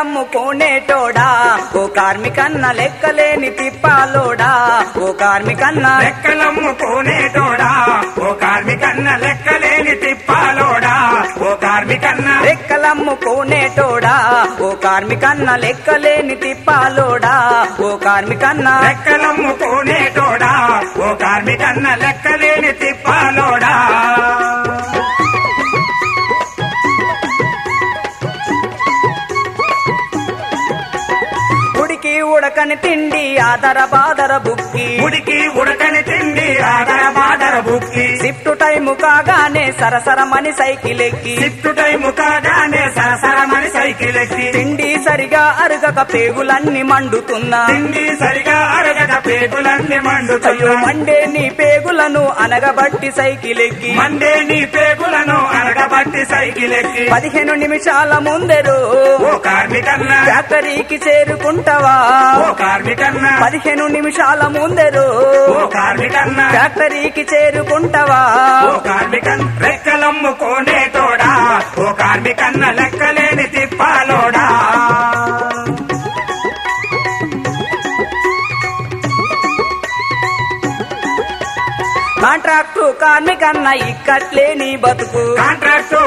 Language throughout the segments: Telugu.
లెక్కలమ్ముకోనేటోడా ఓ కార్మికన్న లెక్కలేని తిప్పాలోడా? ఓ కార్మికన్న లెక్కలమ్ముకోనేటోడా ఓ కార్మికన్న లెక్కలేని తిప్పాలోడా? ఓ కార్మికన్న లెక్కలమ్ముకోనేటోడా ఓ కార్మికన్న లెక్కలేని తిప్పాలోడా? ఓ కార్మికన్న లెక్కలమ్ముకోనేటోడా ఓ కార్మికన్న లెక్కలేని తిప్పాలోడా ఉడకని తిండి ఆదర బాదర బుక్కి. ఉడికి ఉడకని తిండి ఆదర బాదర బుక్కి. షిఫ్ట్ టైము కాగానే సరసరమని సైకిల్ ఎక్కి సిట్టు టైము కాగానే సరసరమని సైకిల్ ఎక్కి తిండి సరిగా అరుగక పేగులన్నీ మండుతున్నా. తిండి సరిగా అరగక పేగులన్నీ మండుతున్నా. మండే నీ పేగులను అనగబట్టి సైకిల్ ఎక్కి మండే నీ ఎక్కి పదిహేను నిమిషాల ముందరు ఫ్యాక్టరీకి చేరుకుంటావా? పదిహేను నిమిషాల ముందరు ఫ్యాక్టరీకి చేరుకుంటావా? ఓ కార్మికన్ రెక్కలమ్ముకోనేటోడా ఓ కార్మికన్న లెక్కలేని తిప్పాలోడా. కాంట్రాక్టు కార్మికన్న ఇక్కట్లే నీ బతుకు. కాంట్రాక్టు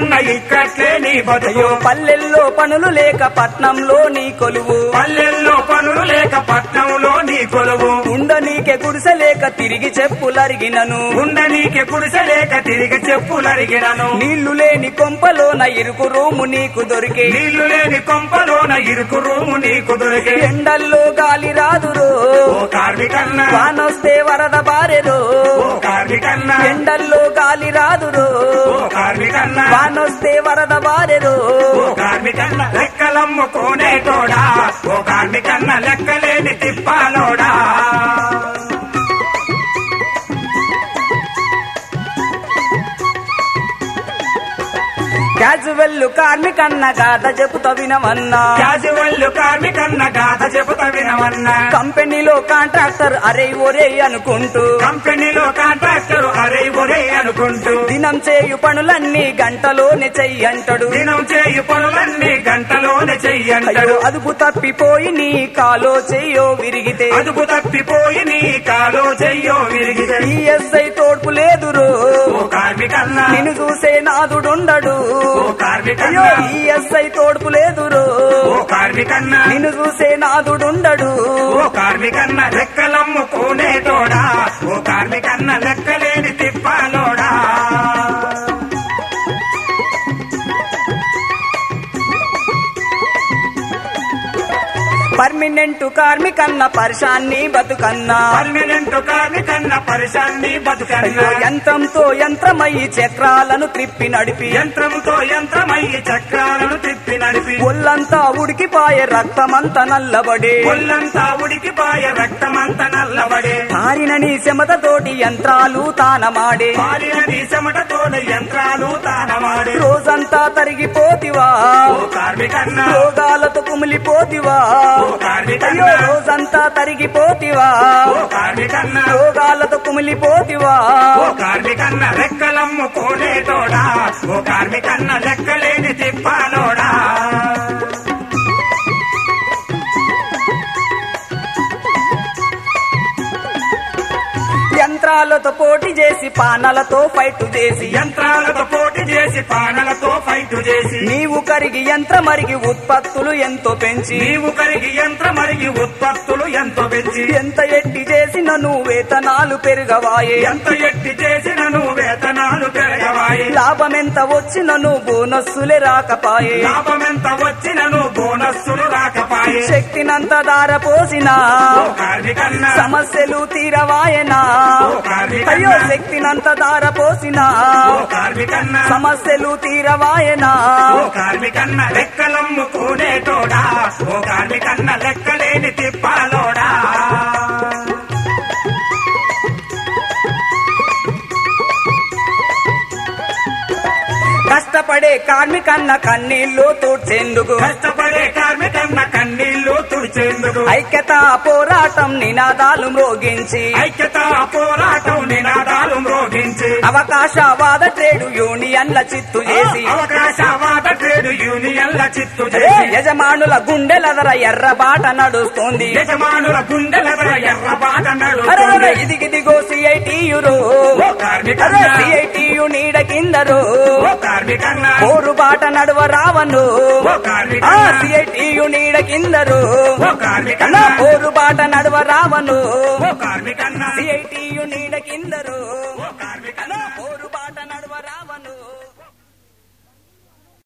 కార్మికన్న ఇక్కట్లే నీ బతుకు పల్లెల్లో పనులు లేక పట్నంలో నీ కొలువు. పల్లెల్లో పనులు లేక పట్నంలో నీ కొలువు. ఉండ నీకే గుడిసెలేక తిరిగి చెప్పులరిగినను. ఉండనీకి కుడిసలేక తిరిగి చెప్పులరిగినను. నీళ్ళు లేని కొంపలోన ఇరుకు రూము నీకు దొరికే. నీళ్ళు లేని కొంపలోన ఇరుకు రూము నీకు దొరికే. ఎండల్లో గాలి రాదురో. కార్మికన్న. వానొస్తే వరద బారెరో వానొస్తే వరద బారెరో ఓ కార్మికన్న లెక్కలమ్ముకోనేటోడా క్యాజువల్ కార్మికన్న గాథ చెబుతా వినవన్నా క్యాజువల్ కార్మికన్న గాథ చెబుతా వినవన్నా కంపెనీలో కాంట్రాక్టర్ అరే ఒరే అనుకుంటూ. కంపెనీలో కాంట్రాక్టర్ అరే ఒరే అనుకుంటూ. దినం చేయు పనులన్నీ గంటలోనే చెయ్యంటడు. దినం చేయు పనులన్నీ గంటలోనే చెయ్యంటాడు. అదుపు తప్పిపోయి నీ కాలో చెయ్యో విరిగితే. అదుపు తప్పిపోయి నీ కాలో చెయ్యో విరిగితే. ఈఎస్ఐ తోడ్పు లేదురో ఓ తోడ్పు లేదురో. ఓ కార్మికన్న. నిన్ను చూసే నాదుడుండడు. ఓ కార్మికన్న లెక్కలమ్ముకోనేటోడా ఓ కార్మికన్న లెక్కలేని పర్మినెంట్ కార్మికన్న పరిశాన్ని బతుకన్నా. పర్మినెంట్ కార్మికన్న పరిశాన్ని బతుకన్నా. యంత్రంతో యంత్రమయ్యి చక్రాలను త్రిప్పి నడిపి. యంత్రంతో యంత్రమయ్యి చక్రాలను తిప్పి నడిపి. ఒళ్ళంతా ఉడికిపాయే రక్తమంతా నల్లబడే. ఒళ్ళంతా ఉడికిపాయ రక్తమంత నల్లబడే. కారిన నీ చెమటతోటి యంత్రాలు తానమాడే. పారిన నీ చెమటతోన యంత్రాలు తానవాడే రోజంతా తరిగిపోతివా. కార్మికన్న. రోగాలతో కుమిలిపోతివా. అయ్యో రోజంతా తరిగిపోతివా. రోగాలతో కుమిలిపోతివా. ఓ కార్మికన్న లెక్కలమ్ముకోనేటోడా ఓ కార్మికన్న లెక్కలేని తిప్పాలోడా పోటీ చేసి పానలతో ఫైట్ చేసి. యంత్రాలతో పోటీ చేసి పానలతో ఫైట్ చేసి. నీవు కరిగి యంత్రమరిగి ఉత్పత్తులు ఎంతో పెంచి. నీవు కరిగి యంత్రమరిగి ఉత్పత్తులు ఎంతో పెంచి. ఎంత ఎట్టి చేసిన నువ్వు వేతనాలు పెరగవాయే. ఎంత ఎట్టి చేసినను వేతనాలు పెరగవాయి. లాభమెంత వచ్చిన నువ్వు బోనస్సులే రాకపాయే. లాభమెంత వచ్చినను బోనస్సులు రాకపాయే శక్తినంత ఓ కార్మికన్న. సమస్యలు తీరవాయనా. అయ్యో శక్తినంత ఓ కార్మికన్న. సమస్యలు తీరవాయనా. కార్మికన్న. లెక్కలమ్ముకోనేటోడా ఓ కార్మికన్న లెక్కలేని తిప్పాలోడా. కష్టపడే కార్మికన్న కన్నీళ్ళు తూడ్చేందుకు. కష్టపడే తుడిచేందుకు ఐక్యత పోరాటం నినాదాలు మ్రోగించి ఐక్యత పోరాటం నినాదాలు మ్రోగించి. అవకాశవాద ట్రేడు యూనియన్ల చిత్తు చేసి అవకాశవాద ట్రేడ్ యూనియన్ల చిత్తు చేసి. యజమానుల గుండెలదర ఎర్రబాట నడుస్తోంది. యజమానుల గుండెల ఎర్ర బాట అరే నడుస్తుంది ఇదిగిదిగో సిఐటియురు ఓ సిఐటియు నీడ కిందరు పోరు బాట నడువ రావను. సిఐటియు నీడ కిందరు పోరు బాట నడువ రావను. సిఐటియు